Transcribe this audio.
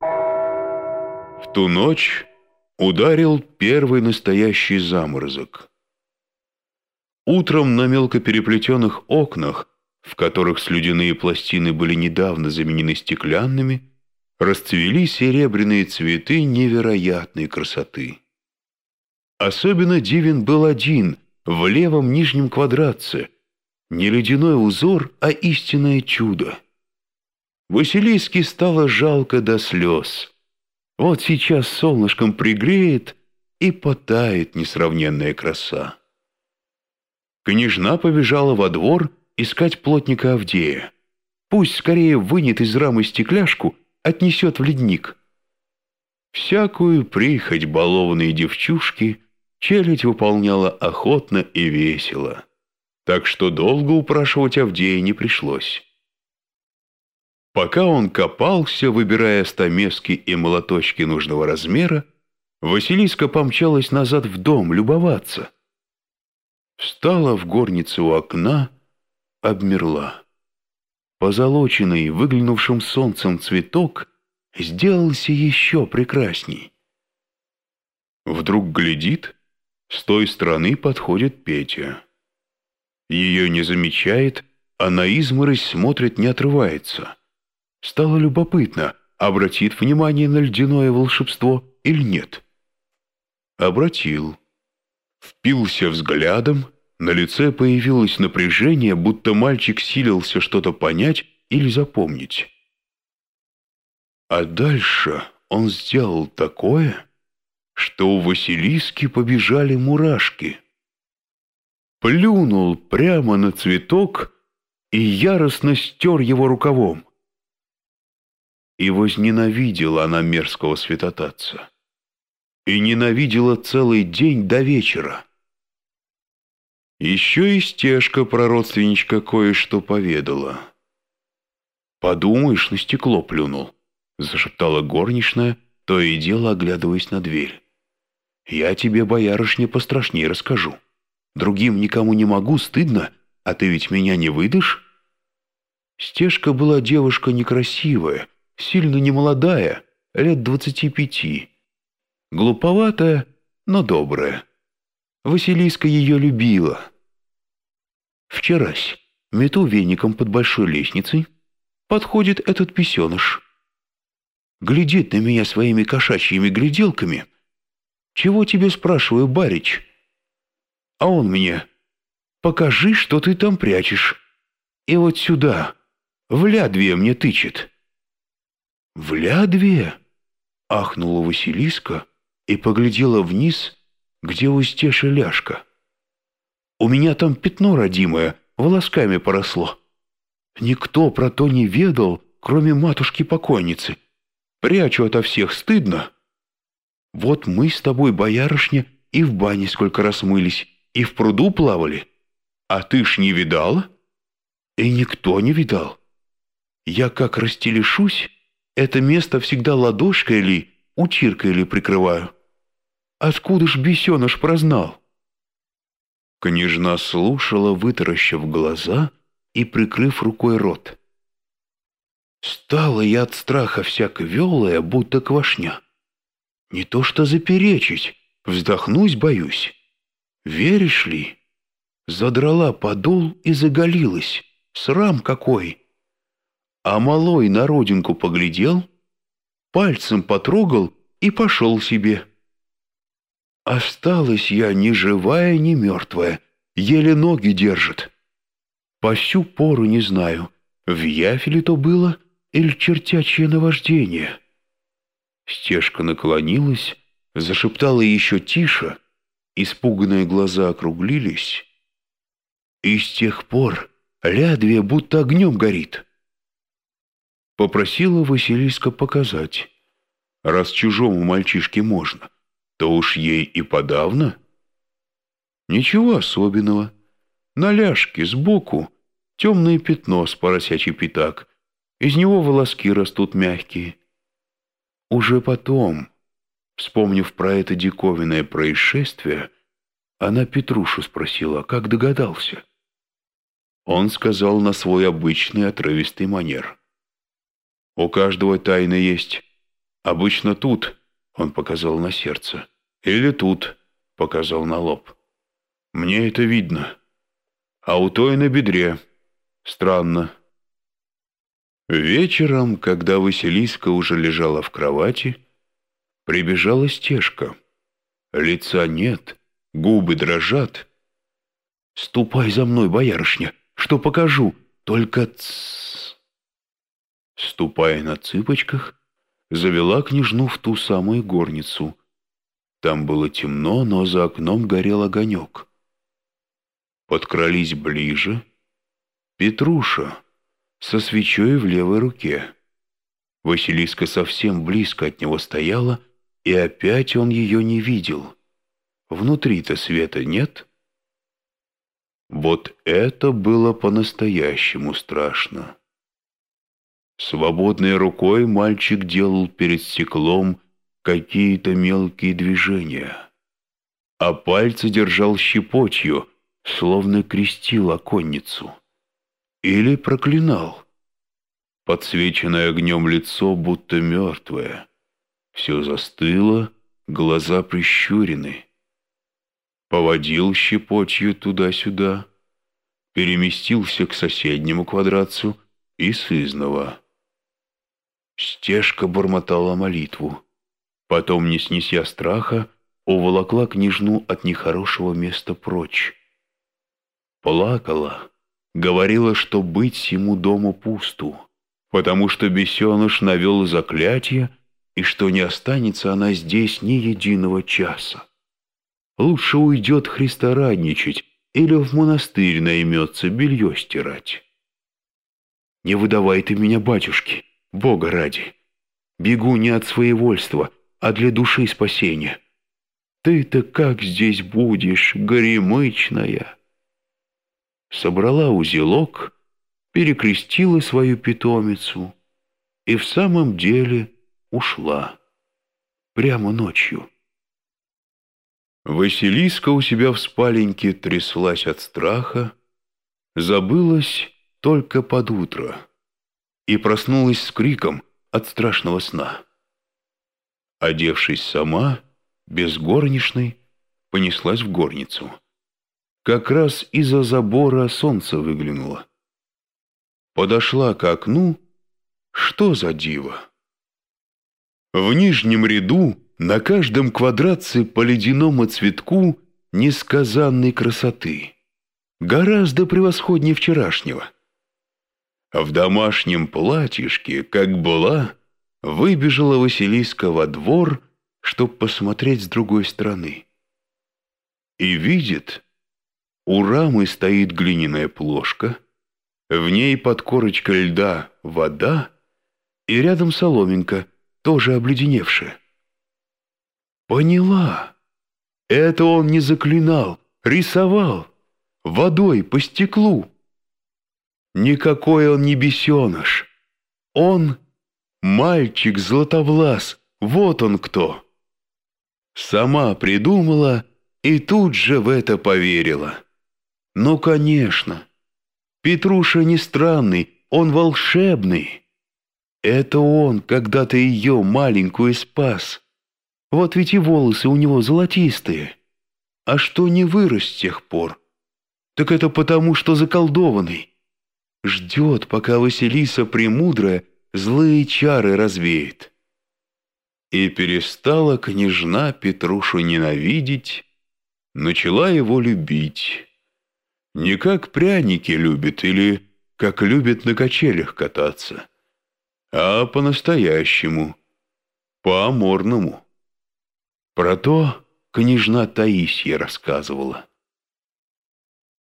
В ту ночь ударил первый настоящий заморозок. Утром на мелкопереплетенных окнах, в которых слюдяные пластины были недавно заменены стеклянными, расцвели серебряные цветы невероятной красоты. Особенно дивен был один в левом нижнем квадратце. Не ледяной узор, а истинное чудо. Василиске стало жалко до слез. Вот сейчас солнышком пригреет и потает несравненная краса. Княжна побежала во двор искать плотника Авдея. Пусть скорее вынет из рамы стекляшку, отнесет в ледник. Всякую прихоть балованной девчушки челядь выполняла охотно и весело, так что долго упрашивать Авдея не пришлось. Пока он копался, выбирая стамески и молоточки нужного размера, Василиска помчалась назад в дом любоваться. Встала в горнице у окна, обмерла. Позолоченный, выглянувшим солнцем цветок сделался еще прекрасней. Вдруг глядит, с той стороны подходит Петя. Ее не замечает, а на изморозь смотрит, не отрывается. Стало любопытно, обратит внимание на ледяное волшебство или нет. Обратил. Впился взглядом, на лице появилось напряжение, будто мальчик силился что-то понять или запомнить. А дальше он сделал такое, что у Василиски побежали мурашки. Плюнул прямо на цветок и яростно стер его рукавом. И возненавидела она мерзкого святотатца. И ненавидела целый день до вечера. Еще и стежка про родственничка кое-что поведала. «Подумаешь, на стекло плюнул», — зашептала горничная, то и дело оглядываясь на дверь. «Я тебе, боярышня, пострашнее расскажу. Другим никому не могу, стыдно, а ты ведь меня не выдашь?» Стежка была девушка некрасивая, сильно немолодая, лет двадцати пяти. Глуповатая, но добрая. Василиска ее любила. Вчерась мету веником под большой лестницей, подходит этот песеныш. Глядит на меня своими кошачьими гляделками. «Чего тебе, спрашиваю, барич?» А он мне, «Покажи, что ты там прячешь. И вот сюда, в лядве мне тычет». «В Лядве?» — ахнула Василиска и поглядела вниз, где у стеши ляжка. «У меня там пятно родимое, волосками поросло. Никто про то не ведал, кроме матушки-покойницы. Прячу ото всех, стыдно. Вот мы с тобой, боярышня, и в бане сколько раз мылись, и в пруду плавали. А ты ж не видала?» «И никто не видал. Я как растелешусь, это место всегда ладошкой или утиркой или прикрываю. Откуда ж бесеныш прознал?» Княжна слушала, вытаращив глаза и прикрыв рукой рот. Стала я от страха всяко велая, будто квашня. Не то что заперечить, вздохнусь боюсь. Веришь ли? Задрала подол и заголилась. Срам какой! А малой на родинку поглядел, пальцем потрогал и пошел себе. Осталась я ни живая, ни мертвая, еле ноги держит. По сю пору не знаю, в яфе ли то было или чертячье наваждение. Стежка наклонилась, зашептала еще тише, испуганные глаза округлились. И с тех пор лядвия будто огнем горит. Попросила Василиска показать. Раз чужому мальчишке можно, то уж ей и подавно. Ничего особенного. На ляжке сбоку темное пятно с поросячий пятак. Из него волоски растут мягкие. Уже потом, вспомнив про это диковинное происшествие, она Петрушу спросила, как догадался. Он сказал на свой обычный отрывистый манер. У каждого тайна есть. Обычно тут, он показал на сердце, или тут, показал на лоб. Мне это видно. А у той на бедре. Странно. Вечером, когда Василиска уже лежала в кровати, прибежала стежка. Лица нет, губы дрожат. «Ступай за мной, боярышня, что покажу, только тссс». Ступая на цыпочках, завела княжну в ту самую горницу. Там было темно, но за окном горел огонек. Подкрались ближе. Петруша со свечой в левой руке. Василиска совсем близко от него стояла, и опять он ее не видел. Внутри-то света нет. Вот это было по-настоящему страшно. Свободной рукой мальчик делал перед стеклом какие-то мелкие движения, а пальцы держал щепотью, словно крестил оконницу. Или проклинал. Подсвеченное огнем лицо будто мертвое. Все застыло, глаза прищурены. Поводил щепотью туда-сюда, переместился к соседнему квадратцу и сызново. Стежка бормотала молитву. Потом, не снеся страха, уволокла княжну от нехорошего места прочь. Плакала, говорила, что быть ему дому пусту, потому что бесеныш навел заклятие, и что не останется она здесь ни единого часа. Лучше уйдет христорадничать или в монастырь наймется белье стирать. Не выдавай ты меня, батюшки, Бога ради. Бегу не от своевольства, а для души спасения. Ты-то как здесь будешь, горемычная?» Собрала узелок, перекрестила свою питомицу и в самом деле ушла. Прямо ночью. Василиска у себя в спаленьке тряслась от страха, забылась только под утро и проснулась с криком от страшного сна. Одевшись сама, без горничной, понеслась в горницу. Как раз из-за забора солнце выглянуло. Подошла к окну, что за диво? В нижнем ряду на каждом квадратце по ледяному цветку несказанной красоты, гораздо превосходнее вчерашнего. В домашнем платьишке, как была, выбежала Василиска во двор, чтоб посмотреть с другой стороны. И видит, у рамы стоит глиняная плошка, в ней под корочкой льда вода и рядом соломинка, тоже обледеневшая. Поняла. Это он не заклинал, рисовал водой по стеклу. Никакой он не бесеныш. Он мальчик Златовлас, вот он кто. Сама придумала и тут же в это поверила. Ну, конечно. Петруша не странный, он волшебный. Это он когда-то ее маленькую спас. Вот ведь и волосы у него золотистые. А что не вырос с тех пор? Так это потому, что заколдованный. Ждет, пока Василиса Премудрая злые чары развеет. И перестала княжна Петрушу ненавидеть, начала его любить. Не как пряники любит или как любит на качелях кататься, а по-настоящему, по-аморному. Про то княжна Таисия рассказывала.